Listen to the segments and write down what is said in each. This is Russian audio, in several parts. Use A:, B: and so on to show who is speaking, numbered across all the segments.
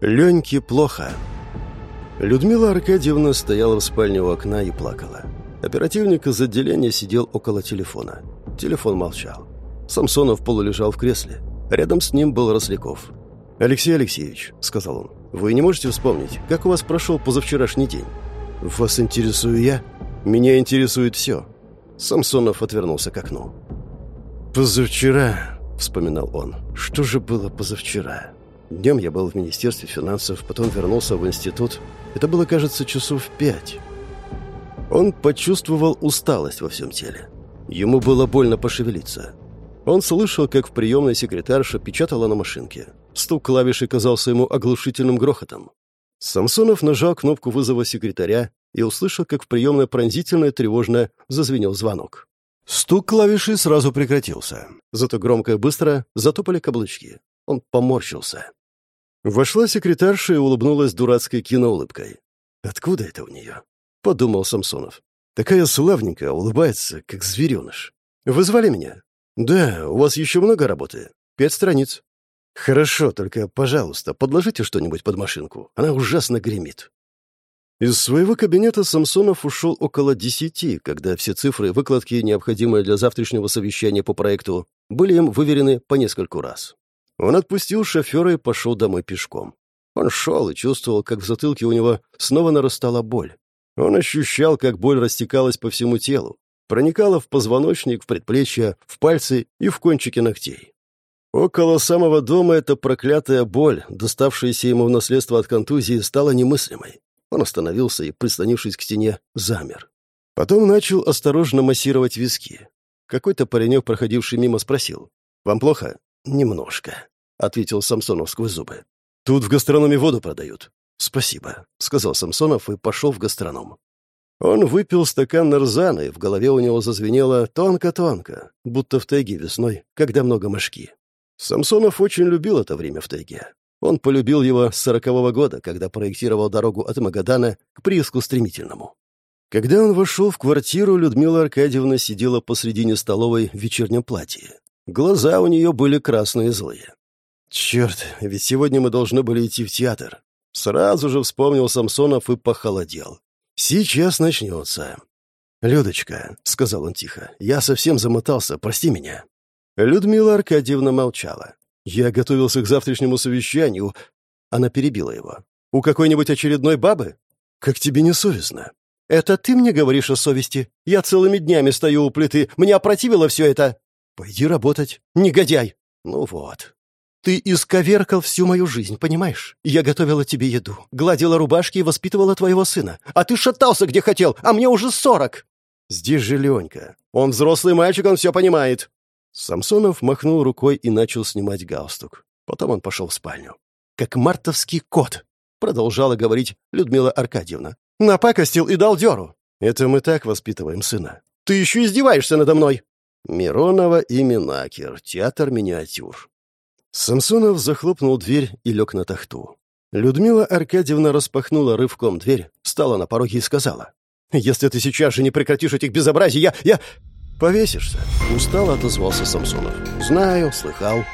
A: Леньке плохо. Людмила Аркадьевна стояла в спальне у окна и плакала. Оперативник из отделения сидел около телефона. Телефон молчал. Самсонов полулежал в кресле. Рядом с ним был Росляков. «Алексей Алексеевич», — сказал он, — «вы не можете вспомнить, как у вас прошел позавчерашний день?» «Вас интересую я?» «Меня интересует все». Самсонов отвернулся к окну. «Позавчера», — вспоминал он, — «что же было позавчера?» Днем я был в Министерстве финансов, потом вернулся в институт. Это было, кажется, часов пять. Он почувствовал усталость во всем теле. Ему было больно пошевелиться. Он слышал, как в приемной секретарша печатала на машинке. Стук клавиши казался ему оглушительным грохотом. Самсонов нажал кнопку вызова секретаря и услышал, как в приемной пронзительно и тревожно зазвенел звонок. Стук клавиши сразу прекратился. Зато громко и быстро затопали каблучки. Он поморщился. Вошла секретарша и улыбнулась дурацкой киноулыбкой. «Откуда это у нее?» — подумал Самсонов. «Такая славненькая, улыбается, как звереныш. Вы звали меня?» «Да, у вас еще много работы. Пять страниц». «Хорошо, только, пожалуйста, подложите что-нибудь под машинку. Она ужасно гремит». Из своего кабинета Самсонов ушел около десяти, когда все цифры и выкладки, необходимые для завтрашнего совещания по проекту, были им выверены по нескольку раз. Он отпустил шофера и пошел домой пешком. Он шел и чувствовал, как в затылке у него снова нарастала боль. Он ощущал, как боль растекалась по всему телу, проникала в позвоночник, в предплечья, в пальцы и в кончики ногтей. Около самого дома эта проклятая боль, доставшаяся ему в наследство от контузии, стала немыслимой. Он остановился и, прислонившись к стене, замер. Потом начал осторожно массировать виски. Какой-то паренек, проходивший мимо, спросил. «Вам плохо?» «Немножко», — ответил Самсонов сквозь зубы. «Тут в гастрономе воду продают». «Спасибо», — сказал Самсонов и пошел в гастроном. Он выпил стакан нарзана, и в голове у него зазвенело тонко-тонко, будто в тайге весной, когда много мошки. Самсонов очень любил это время в тайге. Он полюбил его с сорокового года, когда проектировал дорогу от Магадана к прииску Стремительному. Когда он вошел в квартиру, Людмила Аркадьевна сидела посредине столовой в вечернем платье. Глаза у нее были красные и злые. «Черт, ведь сегодня мы должны были идти в театр». Сразу же вспомнил Самсонов и похолодел. «Сейчас начнется». «Людочка», — сказал он тихо, — «я совсем замотался, прости меня». Людмила Аркадьевна молчала. «Я готовился к завтрашнему совещанию». Она перебила его. «У какой-нибудь очередной бабы? Как тебе не совестно?» «Это ты мне говоришь о совести? Я целыми днями стою у плиты. Мне опротивило все это». «Пойди работать, негодяй!» «Ну вот». «Ты исковеркал всю мою жизнь, понимаешь? Я готовила тебе еду, гладила рубашки и воспитывала твоего сына. А ты шатался, где хотел, а мне уже сорок!» «Здесь же Ленька. Он взрослый мальчик, он все понимает». Самсонов махнул рукой и начал снимать галстук. Потом он пошел в спальню. «Как мартовский кот», — продолжала говорить Людмила Аркадьевна. «Напакостил и дал дёру. Это мы так воспитываем сына. Ты еще издеваешься надо мной!» Миронова и Минакер. Театр миниатюр. Самсонов захлопнул дверь и лег на тахту. Людмила Аркадьевна распахнула рывком дверь, встала на пороге и сказала. «Если ты сейчас же не прекратишь этих безобразий, я... я...» «Повесишься», — устало отозвался Самсонов. «Знаю, слыхал».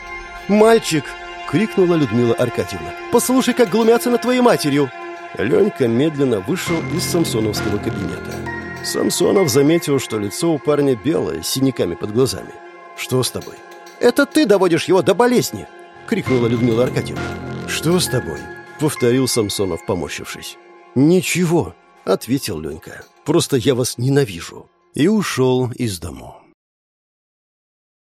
A: «Мальчик!» — крикнула Людмила Аркадьевна. «Послушай, как глумятся над твоей матерью!» Ленька медленно вышел из самсоновского кабинета. Самсонов заметил, что лицо у парня белое, с синяками под глазами. «Что с тобой?» «Это ты доводишь его до болезни!» — крикнула Людмила Аркадьевна. «Что с тобой?» — повторил Самсонов, поморщившись. «Ничего», — ответил Ленька. «Просто я вас ненавижу». И ушел из дому.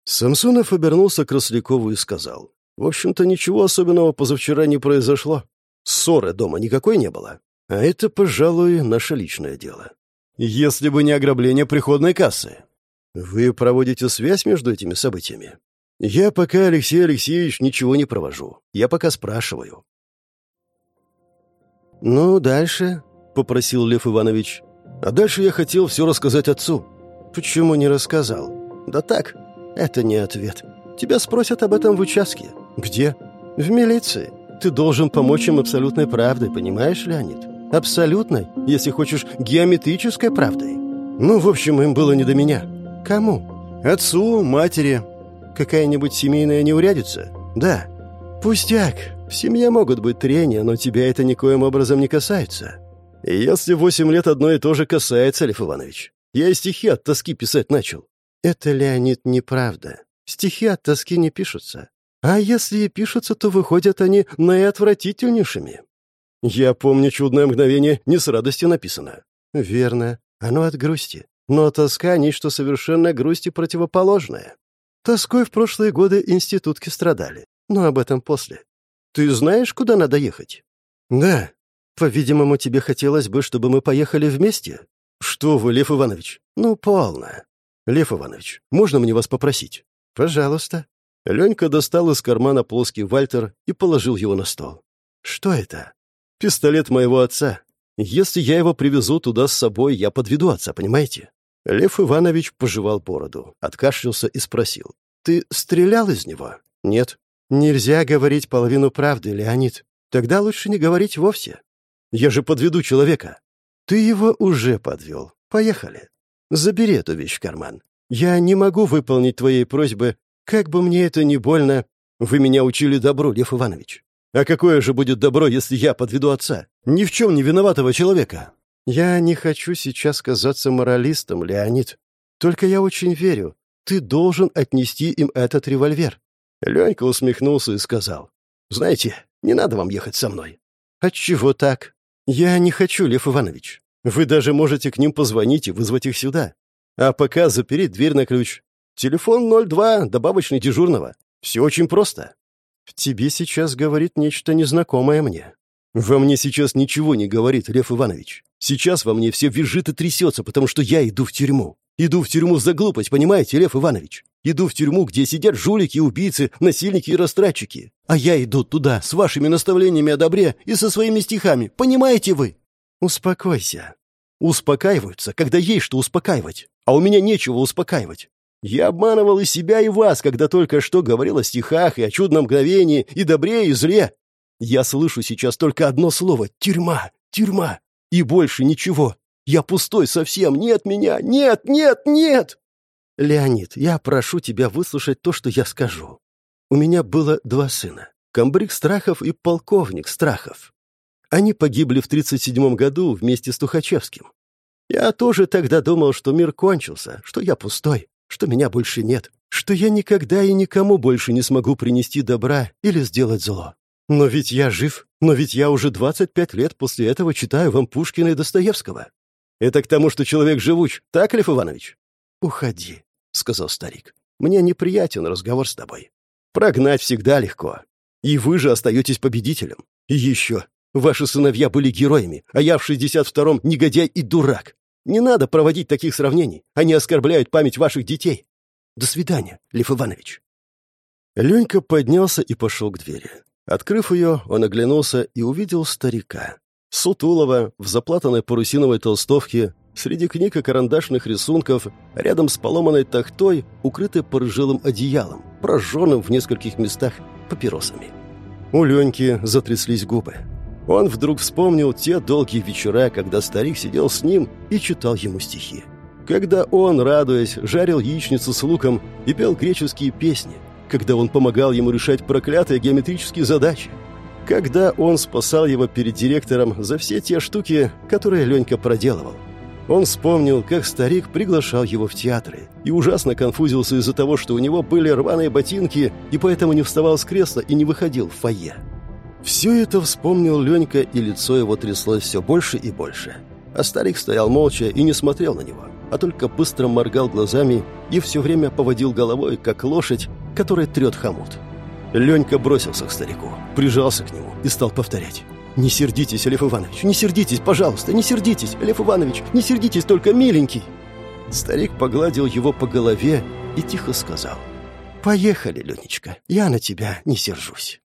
A: Самсонов обернулся к Рослякову и сказал. «В общем-то, ничего особенного позавчера не произошло. Ссоры дома никакой не было. А это, пожалуй, наше личное дело. Если бы не ограбление приходной кассы. Вы проводите связь между этими событиями? Я пока, Алексей Алексеевич, ничего не провожу. Я пока спрашиваю. Ну, дальше, попросил Лев Иванович. А дальше я хотел все рассказать отцу. Почему не рассказал? Да так, это не ответ. Тебя спросят об этом в участке. Где? В милиции. Ты должен помочь им абсолютной правдой, понимаешь, Леонид? Абсолютной, если хочешь, геометрической правдой. Ну, в общем, им было не до меня. Кому? Отцу, матери. Какая-нибудь семейная неурядица? Да. Пустяк. В семье могут быть трения, но тебя это никоим образом не касается. Если восемь лет одно и то же касается, Лев Иванович, я и стихи от тоски писать начал. Это, Леонид, неправда. Стихи от тоски не пишутся. А если и пишутся, то выходят они наиотвратительнейшими. Я помню чудное мгновение, не с радостью написано. Верно, оно от грусти. Но тоска — нечто совершенно грусти противоположное. Тоской в прошлые годы институтки страдали. Но об этом после. Ты знаешь, куда надо ехать? Да. По-видимому, тебе хотелось бы, чтобы мы поехали вместе? Что вы, Лев Иванович? Ну, полно. Лев Иванович, можно мне вас попросить? Пожалуйста. Ленька достал из кармана плоский вальтер и положил его на стол. Что это? Пистолет моего отца. Если я его привезу туда с собой, я подведу отца, понимаете? Лев Иванович пожевал бороду, откашлялся и спросил. «Ты стрелял из него?» «Нет». «Нельзя говорить половину правды, Леонид. Тогда лучше не говорить вовсе. Я же подведу человека». «Ты его уже подвел. Поехали. Забери эту вещь в карман. Я не могу выполнить твоей просьбы, как бы мне это ни больно. Вы меня учили добру, Лев Иванович. А какое же будет добро, если я подведу отца? Ни в чем не виноватого человека. Я не хочу сейчас казаться моралистом, Леонид. Только я очень верю. Ты должен отнести им этот револьвер. Ленька усмехнулся и сказал. «Знаете, не надо вам ехать со мной». «Отчего так?» «Я не хочу, Лев Иванович. Вы даже можете к ним позвонить и вызвать их сюда. А пока запереть дверь на ключ. Телефон 02, добавочный дежурного. Все очень просто». «В тебе сейчас говорит нечто незнакомое мне». «Во мне сейчас ничего не говорит, Лев Иванович. Сейчас во мне все визжит и трясется, потому что я иду в тюрьму. Иду в тюрьму за глупость, понимаете, Лев Иванович? Иду в тюрьму, где сидят жулики, убийцы, насильники и растратчики. А я иду туда с вашими наставлениями о добре и со своими стихами. Понимаете вы? Успокойся. Успокаиваются, когда есть что успокаивать. А у меня нечего успокаивать. Я обманывал и себя, и вас, когда только что говорил о стихах и о чудном мгновении, и добре, и зле. Я слышу сейчас только одно слово — тюрьма, тюрьма. И больше ничего. Я пустой совсем. Нет меня. Нет, нет, нет. Леонид, я прошу тебя выслушать то, что я скажу. У меня было два сына. Комбриг Страхов и полковник Страхов. Они погибли в 37 году вместе с Тухачевским. Я тоже тогда думал, что мир кончился, что я пустой, что меня больше нет, что я никогда и никому больше не смогу принести добра или сделать зло. Но ведь я жив, но ведь я уже 25 лет после этого читаю вам Пушкина и Достоевского. Это к тому, что человек живуч, так, Лев Иванович? Уходи, сказал старик. Мне неприятен разговор с тобой. Прогнать всегда легко. И вы же остаетесь победителем. И еще, ваши сыновья были героями, а я в 62-м негодяй и дурак. Не надо проводить таких сравнений. Они оскорбляют память ваших детей. До свидания, Лев Иванович. Ленька поднялся и пошел к двери. Открыв ее, он оглянулся и увидел старика. Сутулова, в заплатанной парусиновой толстовке, среди книг и карандашных рисунков, рядом с поломанной тахтой, укрытой порыжилым одеялом, прожженным в нескольких местах папиросами. У Леньки затряслись губы. Он вдруг вспомнил те долгие вечера, когда старик сидел с ним и читал ему стихи. Когда он, радуясь, жарил яичницу с луком и пел греческие песни, когда он помогал ему решать проклятые геометрические задачи, когда он спасал его перед директором за все те штуки, которые Ленька проделывал. Он вспомнил, как старик приглашал его в театры и ужасно конфузился из-за того, что у него были рваные ботинки и поэтому не вставал с кресла и не выходил в фойе. Все это вспомнил Ленька, и лицо его тряслось все больше и больше. А старик стоял молча и не смотрел на него, а только быстро моргал глазами и все время поводил головой, как лошадь, которая трет хомут. Ленька бросился к старику, прижался к нему и стал повторять. «Не сердитесь, Лев Иванович, не сердитесь, пожалуйста, не сердитесь, Лев Иванович, не сердитесь, только миленький!» Старик погладил его по голове и тихо сказал. «Поехали, Ленечка, я на тебя не сержусь».